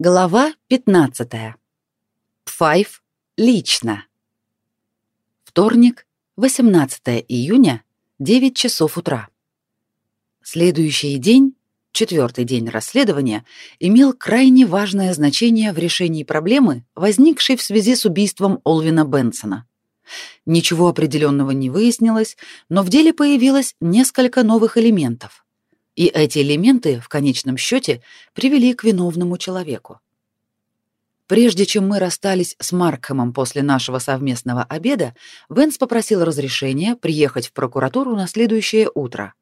Глава 15. Пфайф лично. Вторник, 18 июня, 9 часов утра. Следующий день, четвертый день расследования, имел крайне важное значение в решении проблемы, возникшей в связи с убийством Олвина Бенсона. Ничего определенного не выяснилось, но в деле появилось несколько новых элементов – и эти элементы, в конечном счете, привели к виновному человеку. Прежде чем мы расстались с Маркхэмом после нашего совместного обеда, Венс попросил разрешения приехать в прокуратуру на следующее утро.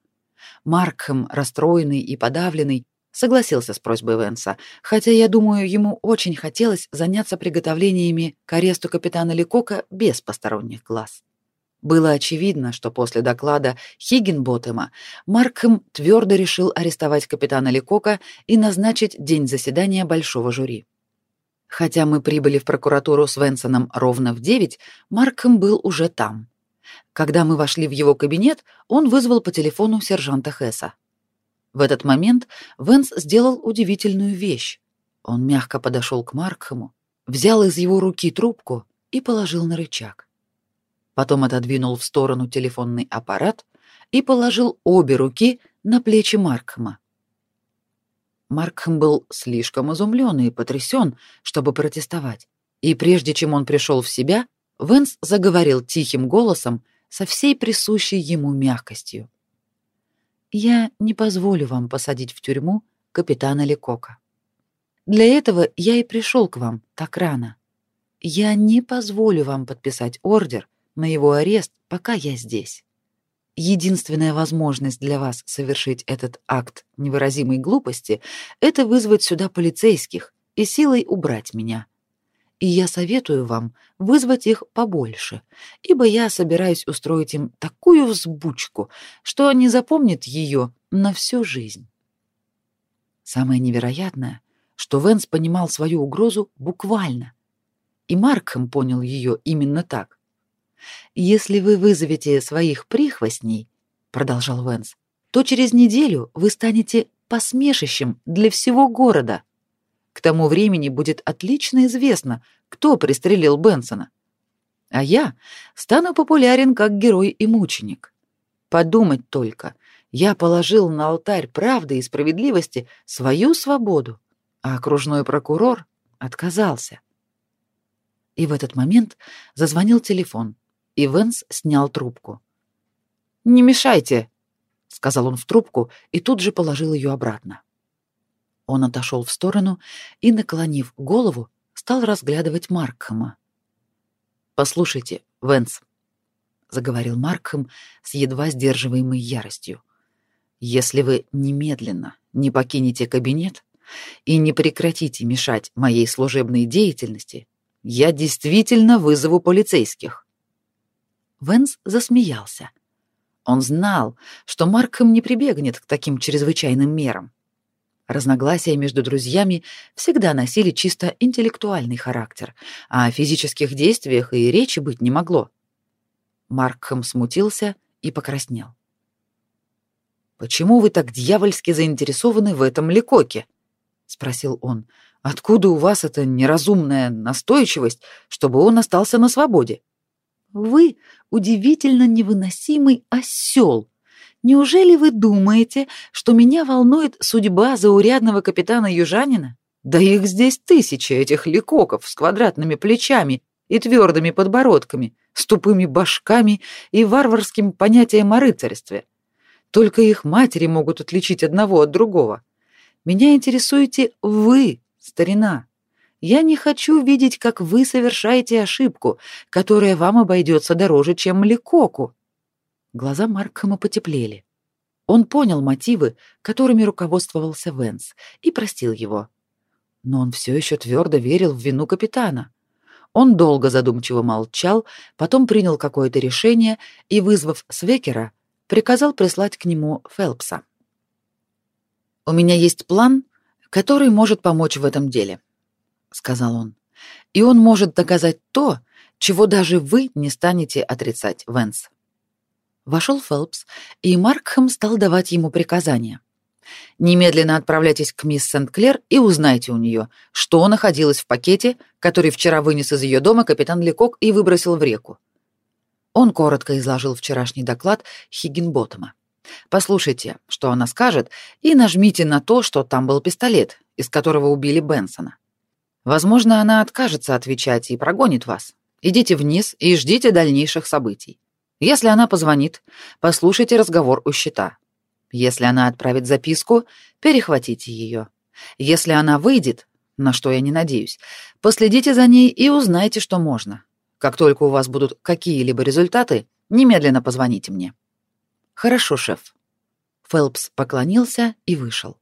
Маркхэм, расстроенный и подавленный, согласился с просьбой Венса, хотя, я думаю, ему очень хотелось заняться приготовлениями к аресту капитана Ликока без посторонних глаз. Было очевидно, что после доклада Хиггинботтема Маркхэм твердо решил арестовать капитана Ликока и назначить день заседания большого жюри. Хотя мы прибыли в прокуратуру с Венсоном ровно в 9, Маркхэм был уже там. Когда мы вошли в его кабинет, он вызвал по телефону сержанта Хесса. В этот момент Венс сделал удивительную вещь. Он мягко подошел к Маркхэму, взял из его руки трубку и положил на рычаг потом отодвинул в сторону телефонный аппарат и положил обе руки на плечи Маркхэма. Маркхэм был слишком изумлен и потрясен, чтобы протестовать, и прежде чем он пришел в себя, Венс заговорил тихим голосом со всей присущей ему мягкостью. «Я не позволю вам посадить в тюрьму капитана Лекока. Для этого я и пришел к вам так рано. Я не позволю вам подписать ордер, на его арест, пока я здесь. Единственная возможность для вас совершить этот акт невыразимой глупости — это вызвать сюда полицейских и силой убрать меня. И я советую вам вызвать их побольше, ибо я собираюсь устроить им такую взбучку, что они запомнят ее на всю жизнь. Самое невероятное, что Венс понимал свою угрозу буквально, и Маркхэм понял ее именно так. Если вы вызовете своих прихвостней, продолжал Венс, то через неделю вы станете посмешищем для всего города. К тому времени будет отлично известно, кто пристрелил Бенсона. А я стану популярен как герой и мученик. Подумать только, я положил на алтарь правды и справедливости свою свободу, а окружной прокурор отказался. И в этот момент зазвонил телефон и Венс снял трубку. «Не мешайте», — сказал он в трубку и тут же положил ее обратно. Он отошел в сторону и, наклонив голову, стал разглядывать Маркхэма. «Послушайте, Венс», — заговорил Маркхэм с едва сдерживаемой яростью, «если вы немедленно не покинете кабинет и не прекратите мешать моей служебной деятельности, я действительно вызову полицейских. Венс засмеялся. Он знал, что Маркхэм не прибегнет к таким чрезвычайным мерам. Разногласия между друзьями всегда носили чисто интеллектуальный характер, а о физических действиях и речи быть не могло. Маркхэм смутился и покраснел. «Почему вы так дьявольски заинтересованы в этом Лекоке?» — спросил он. «Откуда у вас эта неразумная настойчивость, чтобы он остался на свободе?» Вы удивительно невыносимый осел. Неужели вы думаете, что меня волнует судьба заурядного капитана Южанина? Да их здесь тысячи, этих ликоков с квадратными плечами и твердыми подбородками, с тупыми башками и варварским понятием о рыцарстве. Только их матери могут отличить одного от другого. Меня интересуете вы, старина. Я не хочу видеть, как вы совершаете ошибку, которая вам обойдется дороже, чем Лекоку. Глаза Маркхэма потеплели. Он понял мотивы, которыми руководствовался Венс, и простил его. Но он все еще твердо верил в вину капитана. Он долго задумчиво молчал, потом принял какое-то решение и, вызвав Свекера, приказал прислать к нему Фелпса. «У меня есть план, который может помочь в этом деле», сказал он. И он может доказать то, чего даже вы не станете отрицать, Венс. Вошел Фелпс, и Маркхэм стал давать ему приказания. Немедленно отправляйтесь к мисс Сент-Клер и узнайте у нее, что находилось в пакете, который вчера вынес из ее дома капитан Лекок и выбросил в реку. Он коротко изложил вчерашний доклад Хиггинботтома. Послушайте, что она скажет, и нажмите на то, что там был пистолет, из которого убили Бенсона. Возможно, она откажется отвечать и прогонит вас. Идите вниз и ждите дальнейших событий. Если она позвонит, послушайте разговор у счета. Если она отправит записку, перехватите ее. Если она выйдет, на что я не надеюсь, последите за ней и узнайте, что можно. Как только у вас будут какие-либо результаты, немедленно позвоните мне. Хорошо, шеф. Фелпс поклонился и вышел.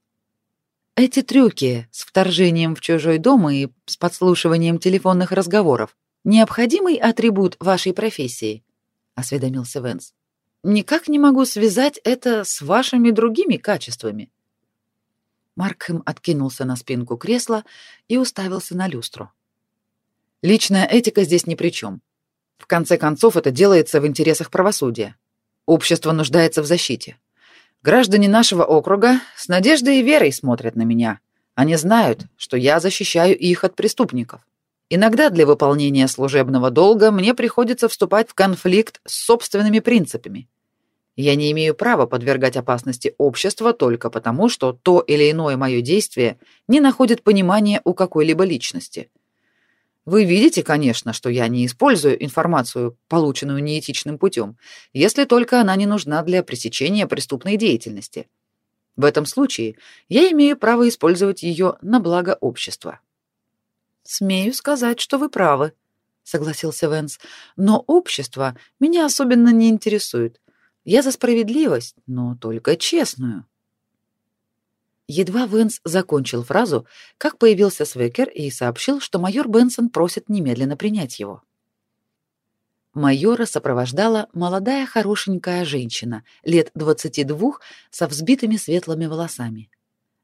Эти трюки с вторжением в чужой дом и с подслушиванием телефонных разговоров необходимый атрибут вашей профессии, осведомился Венс. Никак не могу связать это с вашими другими качествами. Маркхэм откинулся на спинку кресла и уставился на люстру. Личная этика здесь ни при чем. В конце концов, это делается в интересах правосудия. Общество нуждается в защите. Граждане нашего округа с надеждой и верой смотрят на меня. Они знают, что я защищаю их от преступников. Иногда для выполнения служебного долга мне приходится вступать в конфликт с собственными принципами. Я не имею права подвергать опасности общества только потому, что то или иное мое действие не находит понимания у какой-либо личности. Вы видите, конечно, что я не использую информацию, полученную неэтичным путем, если только она не нужна для пресечения преступной деятельности. В этом случае я имею право использовать ее на благо общества. Смею сказать, что вы правы, согласился Венс. Но общество меня особенно не интересует. Я за справедливость, но только честную. Едва Венс закончил фразу, как появился Свекер и сообщил, что майор Бенсон просит немедленно принять его. Майора сопровождала молодая хорошенькая женщина, лет двадцати двух, со взбитыми светлыми волосами.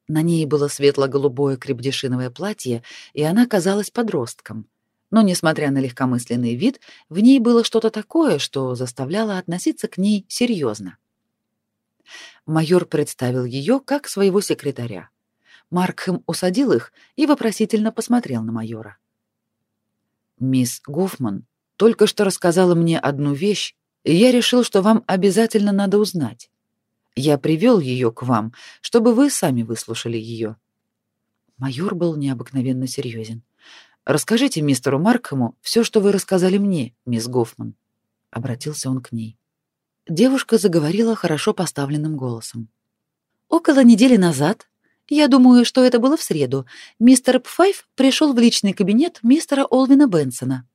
На ней было светло-голубое крепдешиновое платье, и она казалась подростком. Но, несмотря на легкомысленный вид, в ней было что-то такое, что заставляло относиться к ней серьезно. Майор представил ее как своего секретаря. Маркхэм усадил их и вопросительно посмотрел на майора. «Мисс Гофман только что рассказала мне одну вещь, и я решил, что вам обязательно надо узнать. Я привел ее к вам, чтобы вы сами выслушали ее». Майор был необыкновенно серьезен. «Расскажите мистеру Маркхэму все, что вы рассказали мне, мисс Гофман», — обратился он к ней. Девушка заговорила хорошо поставленным голосом. «Около недели назад, я думаю, что это было в среду, мистер Пфайф пришел в личный кабинет мистера Олвина Бенсона.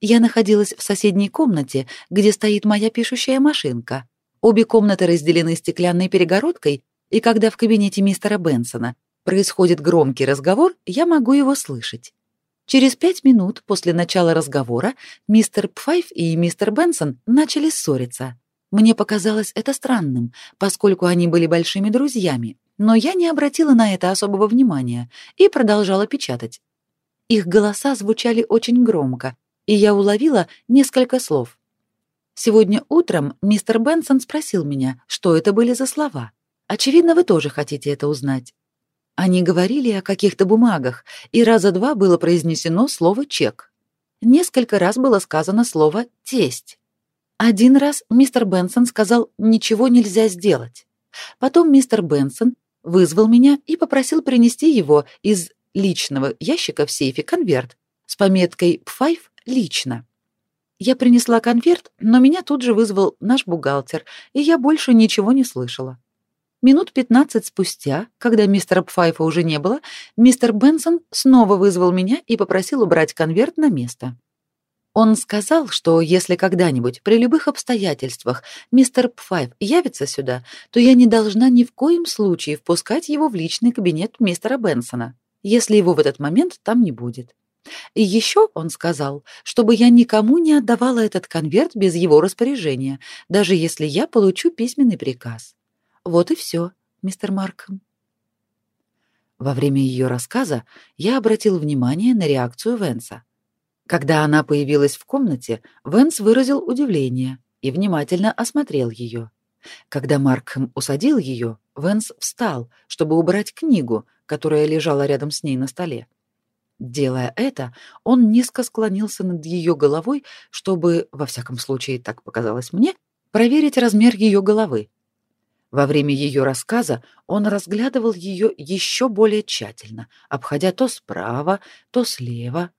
Я находилась в соседней комнате, где стоит моя пишущая машинка. Обе комнаты разделены стеклянной перегородкой, и когда в кабинете мистера Бенсона происходит громкий разговор, я могу его слышать. Через пять минут после начала разговора мистер Пфайф и мистер Бенсон начали ссориться. Мне показалось это странным, поскольку они были большими друзьями, но я не обратила на это особого внимания и продолжала печатать. Их голоса звучали очень громко, и я уловила несколько слов. Сегодня утром мистер Бенсон спросил меня, что это были за слова. Очевидно, вы тоже хотите это узнать. Они говорили о каких-то бумагах, и раза два было произнесено слово «чек». Несколько раз было сказано слово «тесть». Один раз мистер Бенсон сказал «ничего нельзя сделать». Потом мистер Бенсон вызвал меня и попросил принести его из личного ящика в сейфе конверт с пометкой «Пфайф лично». Я принесла конверт, но меня тут же вызвал наш бухгалтер, и я больше ничего не слышала. Минут пятнадцать спустя, когда мистера Пфайфа уже не было, мистер Бенсон снова вызвал меня и попросил убрать конверт на место. Он сказал, что если когда-нибудь при любых обстоятельствах мистер Пфайф явится сюда, то я не должна ни в коем случае впускать его в личный кабинет мистера Бенсона, если его в этот момент там не будет. И еще он сказал, чтобы я никому не отдавала этот конверт без его распоряжения, даже если я получу письменный приказ. Вот и все, мистер Маркхэм. Во время ее рассказа я обратил внимание на реакцию Венса. Когда она появилась в комнате, Венс выразил удивление и внимательно осмотрел ее. Когда Маркхэм усадил ее, Венс встал, чтобы убрать книгу, которая лежала рядом с ней на столе. Делая это, он низко склонился над ее головой, чтобы, во всяком случае, так показалось мне, проверить размер ее головы. Во время ее рассказа он разглядывал ее еще более тщательно, обходя то справа, то слева.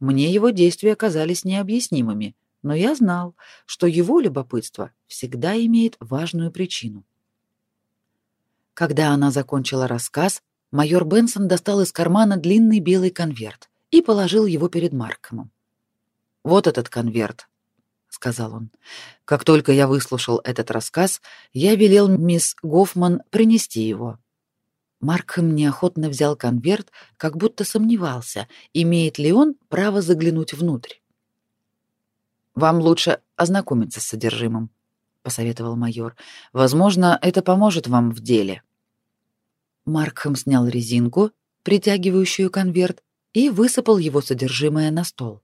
Мне его действия казались необъяснимыми, но я знал, что его любопытство всегда имеет важную причину. Когда она закончила рассказ, майор Бенсон достал из кармана длинный белый конверт и положил его перед Маркомом. «Вот этот конверт», — сказал он. «Как только я выслушал этот рассказ, я велел мисс Гофман принести его». Маркхэм неохотно взял конверт, как будто сомневался, имеет ли он право заглянуть внутрь. «Вам лучше ознакомиться с содержимым», — посоветовал майор. «Возможно, это поможет вам в деле». Маркхэм снял резинку, притягивающую конверт, и высыпал его содержимое на стол.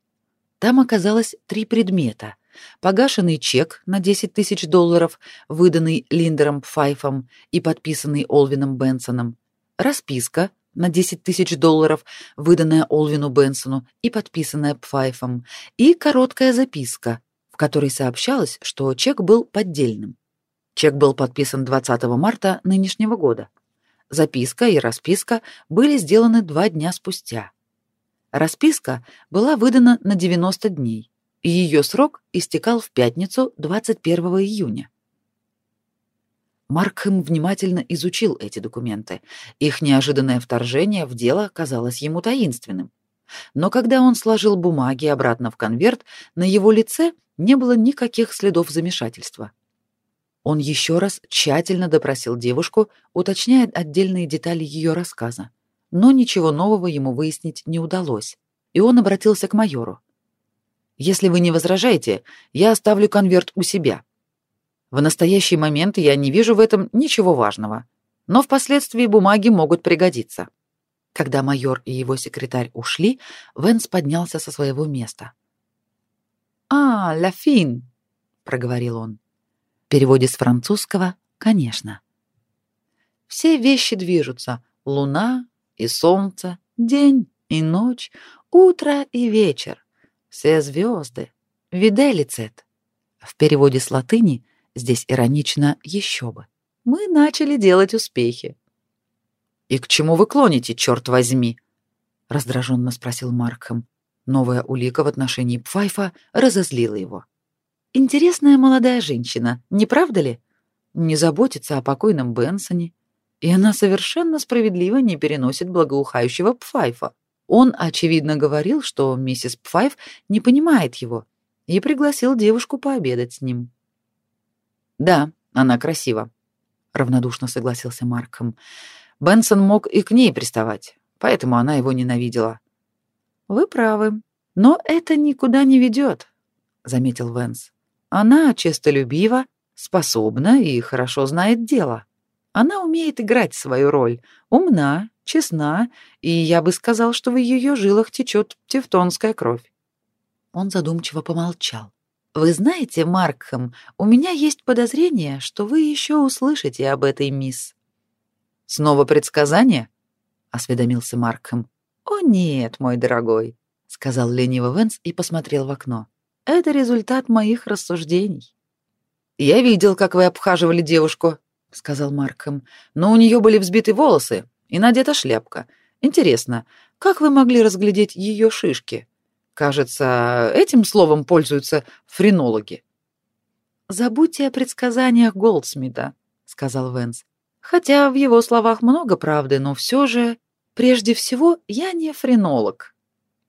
Там оказалось три предмета. Погашенный чек на 10 тысяч долларов, выданный Линдером Пфайфом и подписанный Олвином Бенсоном, расписка на 10 тысяч долларов, выданная Олвину Бенсону и подписанная Пфайфом, и короткая записка, в которой сообщалось, что чек был поддельным. Чек был подписан 20 марта нынешнего года. Записка и расписка были сделаны два дня спустя. Расписка была выдана на 90 дней, и ее срок истекал в пятницу 21 июня. Маркхэм внимательно изучил эти документы. Их неожиданное вторжение в дело казалось ему таинственным. Но когда он сложил бумаги обратно в конверт, на его лице не было никаких следов замешательства. Он еще раз тщательно допросил девушку, уточняя отдельные детали ее рассказа. Но ничего нового ему выяснить не удалось, и он обратился к майору. «Если вы не возражаете, я оставлю конверт у себя. В настоящий момент я не вижу в этом ничего важного, но впоследствии бумаги могут пригодиться». Когда майор и его секретарь ушли, Венс поднялся со своего места. «А, Лафин», — проговорил он переводе с французского «конечно». Все вещи движутся: луна и солнце, день и ночь, утро и вечер. Все звезды. Виделицет. В переводе с латыни здесь иронично еще бы. Мы начали делать успехи. И к чему вы клоните, черт возьми? раздраженно спросил Маркхэм. Новая улика в отношении Пфайфа разозлила его. Интересная молодая женщина, не правда ли? Не заботится о покойном Бенсоне. И она совершенно справедливо не переносит благоухающего Пфайфа. Он, очевидно, говорил, что миссис Пфайф не понимает его, и пригласил девушку пообедать с ним. «Да, она красива», — равнодушно согласился Марком. «Бенсон мог и к ней приставать, поэтому она его ненавидела». «Вы правы, но это никуда не ведет», — заметил Венс. Она честолюбива, способна и хорошо знает дело. Она умеет играть свою роль, умна, честна, и я бы сказал, что в ее жилах течет тевтонская кровь. Он задумчиво помолчал. Вы знаете, Маркхэм, у меня есть подозрение, что вы еще услышите об этой мисс. Снова предсказание? осведомился Маркхэм. О нет, мой дорогой, сказал лениво Венс и посмотрел в окно. Это результат моих рассуждений. Я видел, как вы обхаживали девушку, сказал Маркхэм. Но у нее были взбиты волосы и надета шляпка. Интересно, как вы могли разглядеть ее шишки? Кажется, этим словом пользуются френологи. Забудьте о предсказаниях Голдсмита, сказал Венс. Хотя в его словах много правды, но все же, прежде всего, я не френолог.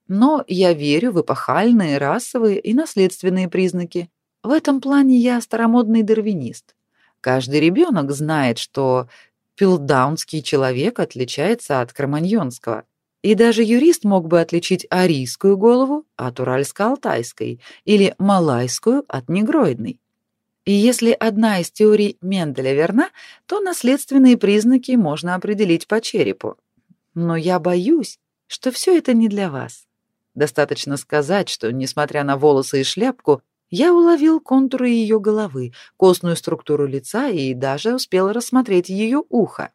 Но я верю в эпохальные, расовые и наследственные признаки. В этом плане я старомодный дарвинист. Каждый ребенок знает, что пилдаунский человек отличается от кроманьонского. И даже юрист мог бы отличить арийскую голову от уральско-алтайской или малайскую от негроидной. И если одна из теорий Менделя верна, то наследственные признаки можно определить по черепу. Но я боюсь, что все это не для вас. Достаточно сказать, что, несмотря на волосы и шляпку, Я уловил контуры ее головы, костную структуру лица и даже успел рассмотреть ее ухо.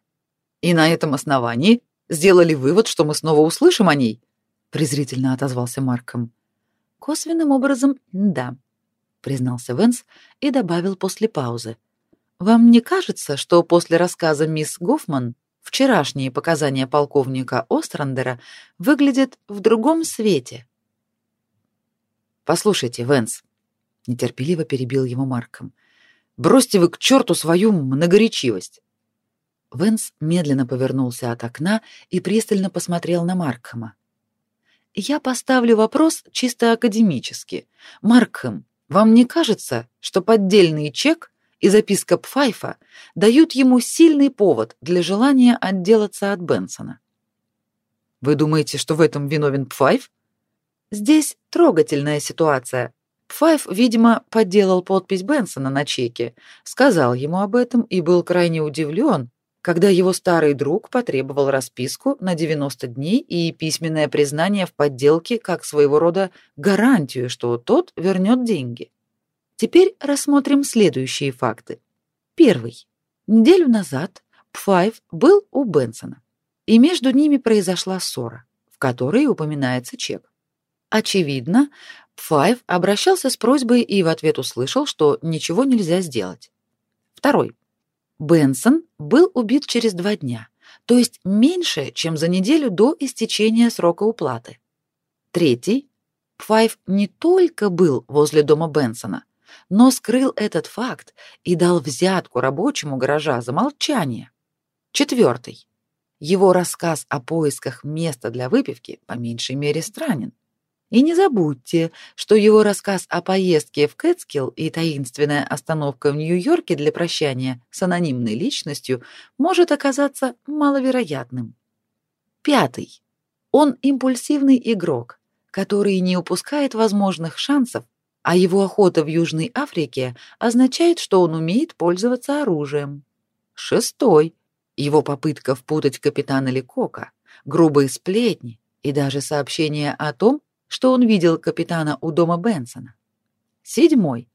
И на этом основании сделали вывод, что мы снова услышим о ней, презрительно отозвался Марком. Косвенным образом, да, признался Венс и добавил после паузы. Вам не кажется, что после рассказа мисс Гофман вчерашние показания полковника Острандера выглядят в другом свете? Послушайте, Венс, нетерпеливо перебил его Марком. Бросьте вы к черту свою многоречивость. Венс медленно повернулся от окна и пристально посмотрел на Маркхема. Я поставлю вопрос чисто академически. Маркхэм, вам не кажется, что поддельный чек и записка Пфайфа дают ему сильный повод для желания отделаться от Бенсона? Вы думаете, что в этом виновен Пфайф? Здесь трогательная ситуация. Пфайф, видимо, подделал подпись Бенсона на чеке, сказал ему об этом и был крайне удивлен, когда его старый друг потребовал расписку на 90 дней и письменное признание в подделке как своего рода гарантию, что тот вернет деньги. Теперь рассмотрим следующие факты. Первый. Неделю назад Пфайв был у Бенсона, и между ними произошла ссора, в которой упоминается чек. Очевидно, Пфайв обращался с просьбой и в ответ услышал, что ничего нельзя сделать. Второй. Бенсон был убит через два дня, то есть меньше, чем за неделю до истечения срока уплаты. Третий. Пфайв не только был возле дома Бенсона, но скрыл этот факт и дал взятку рабочему гаража за молчание. Четвертый. Его рассказ о поисках места для выпивки по меньшей мере странен. И не забудьте, что его рассказ о поездке в Кэтскилл и таинственная остановка в Нью-Йорке для прощания с анонимной личностью может оказаться маловероятным. Пятый. Он импульсивный игрок, который не упускает возможных шансов, а его охота в Южной Африке означает, что он умеет пользоваться оружием. Шестой. Его попытка впутать капитана Лекока, грубые сплетни и даже сообщение о том, что он видел капитана у дома Бенсона. Седьмой.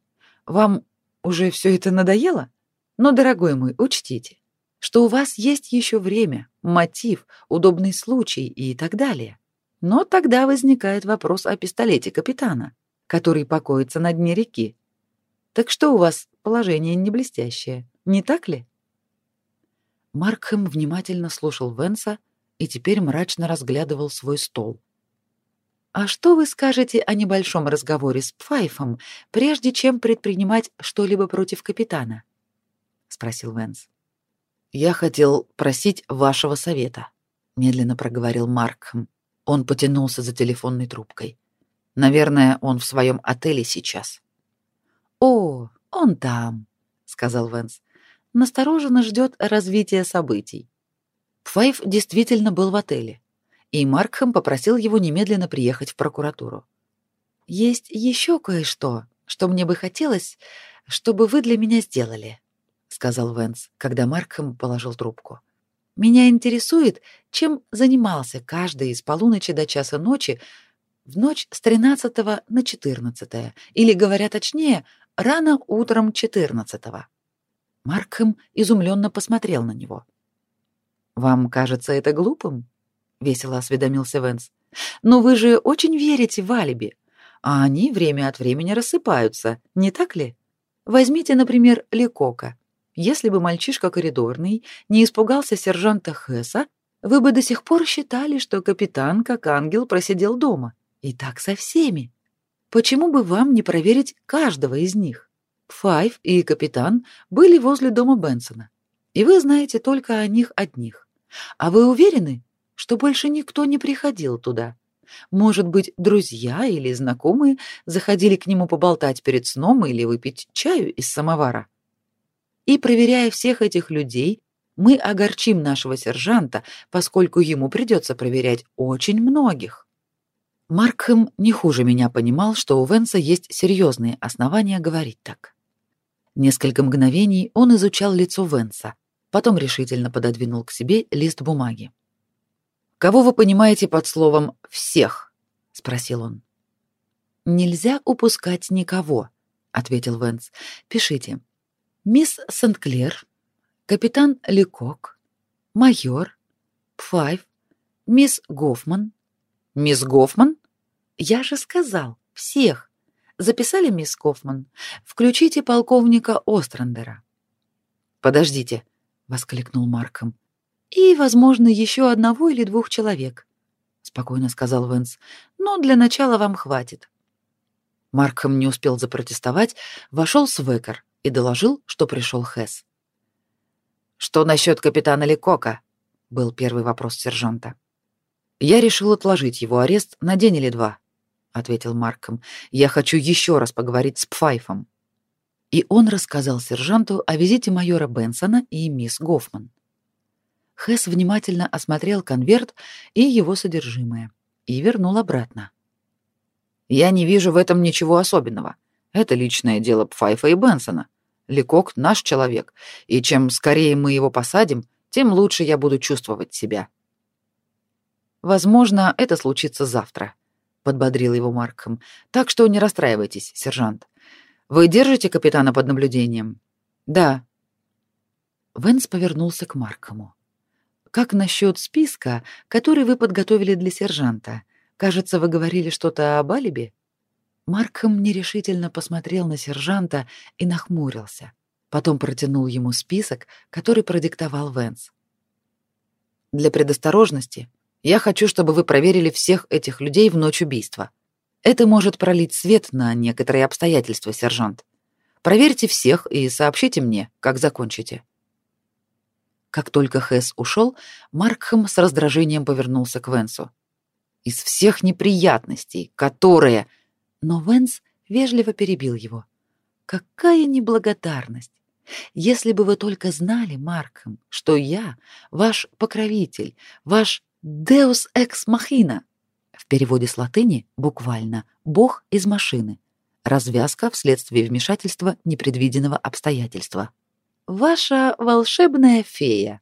Вам уже все это надоело? Но, дорогой мой, учтите, что у вас есть еще время, мотив, удобный случай и так далее. Но тогда возникает вопрос о пистолете капитана, который покоится на дне реки. Так что у вас положение не блестящее, не так ли? Маркхэм внимательно слушал Венса и теперь мрачно разглядывал свой стол. А что вы скажете о небольшом разговоре с Пфайфом, прежде чем предпринимать что-либо против капитана? спросил Венс. Я хотел просить вашего совета, медленно проговорил Маркхэм. Он потянулся за телефонной трубкой. Наверное, он в своем отеле сейчас. О, он там, сказал Венс. Настороженно ждет развития событий. Пфайф действительно был в отеле и Маркхэм попросил его немедленно приехать в прокуратуру. «Есть еще кое-что, что мне бы хотелось, чтобы вы для меня сделали», — сказал Венс, когда Маркхэм положил трубку. «Меня интересует, чем занимался каждый из полуночи до часа ночи в ночь с 13 на 14, или, говоря точнее, рано утром 14 -го. Маркхэм изумленно посмотрел на него. «Вам кажется это глупым?» Весело осведомился Венс. Но вы же очень верите в алиби, а они время от времени рассыпаются, не так ли? Возьмите, например, Лекока. Если бы мальчишка коридорный не испугался сержанта Хесса, вы бы до сих пор считали, что капитан, как ангел, просидел дома. И так со всеми. Почему бы вам не проверить каждого из них? Файв и капитан были возле дома Бенсона, и вы знаете только о них одних. А вы уверены, что больше никто не приходил туда. Может быть, друзья или знакомые заходили к нему поболтать перед сном или выпить чаю из самовара. И проверяя всех этих людей, мы огорчим нашего сержанта, поскольку ему придется проверять очень многих. Маркхэм не хуже меня понимал, что у Венса есть серьезные основания говорить так. Несколько мгновений он изучал лицо Венса, потом решительно пододвинул к себе лист бумаги. Кого вы понимаете под словом всех? спросил он. Нельзя упускать никого, ответил Венс. Пишите. Мисс Сент-Клер, капитан Лекок, майор, Пфайв, мисс Гофман. Мисс Гофман? Я же сказал, всех. Записали мисс Гофман? Включите полковника Острандера. Подождите, воскликнул Марком. И, возможно, еще одного или двух человек, спокойно сказал Венс. Но для начала вам хватит. Марком не успел запротестовать, вошел Свекер и доложил, что пришел Хэс. «Что насчет капитана Лекока?» — был первый вопрос сержанта. «Я решил отложить его арест на день или два», — ответил Марком. «Я хочу еще раз поговорить с Пфайфом». И он рассказал сержанту о визите майора Бенсона и мисс Гофман. Хэс внимательно осмотрел конверт и его содержимое и вернул обратно. Я не вижу в этом ничего особенного. Это личное дело Пфайфа и Бенсона. Лекок наш человек, и чем скорее мы его посадим, тем лучше я буду чувствовать себя. Возможно, это случится завтра, подбодрил его Марком. Так что не расстраивайтесь, сержант. Вы держите капитана под наблюдением? Да. Венс повернулся к Маркому. Как насчет списка, который вы подготовили для сержанта? Кажется, вы говорили что-то об алиби?» Маркхэм нерешительно посмотрел на сержанта и нахмурился. Потом протянул ему список, который продиктовал Венс. «Для предосторожности я хочу, чтобы вы проверили всех этих людей в ночь убийства. Это может пролить свет на некоторые обстоятельства, сержант. Проверьте всех и сообщите мне, как закончите». Как только Хэс ушел, Маркхэм с раздражением повернулся к Венсу из всех неприятностей, которые... Но Венс вежливо перебил его. Какая неблагодарность! Если бы вы только знали, Марком, что я ваш покровитель, ваш Deus ex machina. В переводе с латыни буквально «бог из машины». Развязка вследствие вмешательства непредвиденного обстоятельства. Ваша волшебная фея.